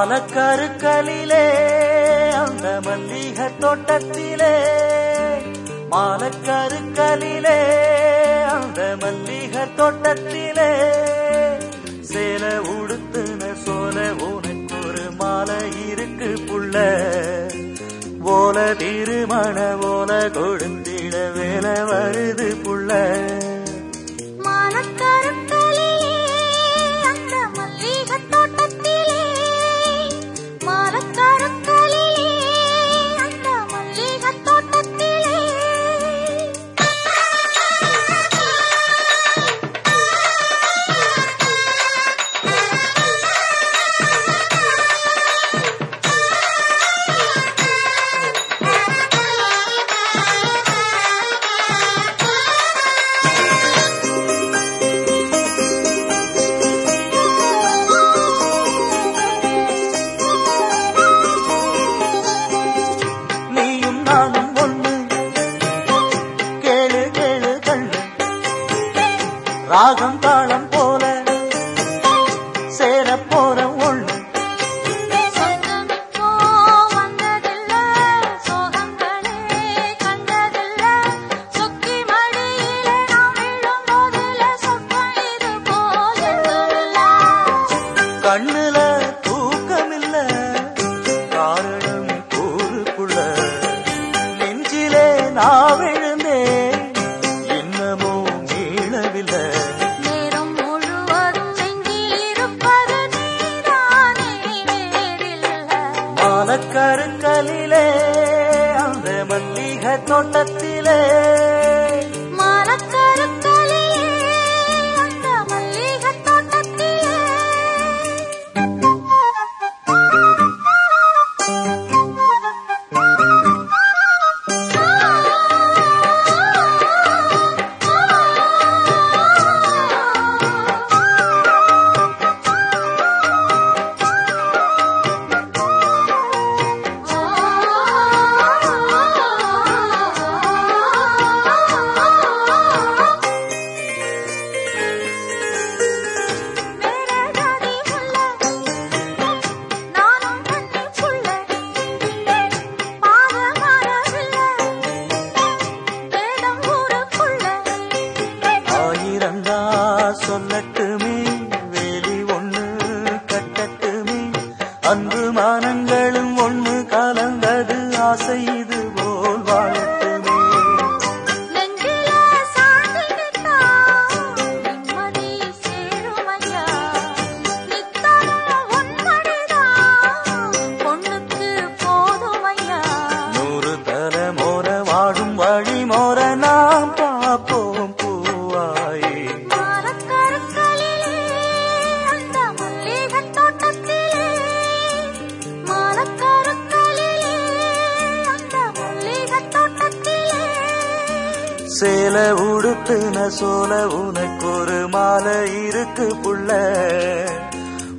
மாலக்கருக்கலிலே அந்த மல்லிக தோட்டத்திலே. மாலக்கருக்கலிலே அந்த மல்லிக தோட்டத்திலே. சேல உடுத்துன சோல உனக்கு ஒரு மாலை இருக்கு புள்ள. ஓல திருமண ஓல கொடுத்திட வேலை வருது புள்ள. ராகம் தாளம் போல சேர போற ஒண்ணு கண்ணுல தூக்கமில்ல காரணம் கூறுக்குள்ள நெஞ்சிலே நாவே மாலக்கருங்கலிலே அந்த மல்லிகை தோட்டத்திலே. நடந்தா சொல்லட்டுமே வேலி ஒண்ணு கட்டட்டுமே. அன்பு மானங்களும் ஒண்ணு கலந்தது ஆசை இது போல் வாழட்டும். சேல உடுத்துன சோல உனக்கு ஒரு மாலை இருக்கு புள்ள.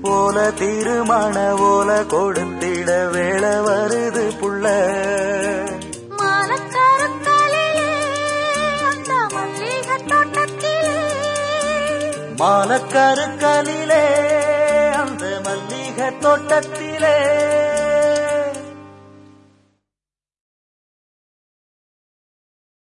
ஓல திருமண ஓல கொடுத்திட வேலை வருது புள்ள. மாலக்கருக்கலிலே அந்த மல்லிகை தோட்டத்திலே.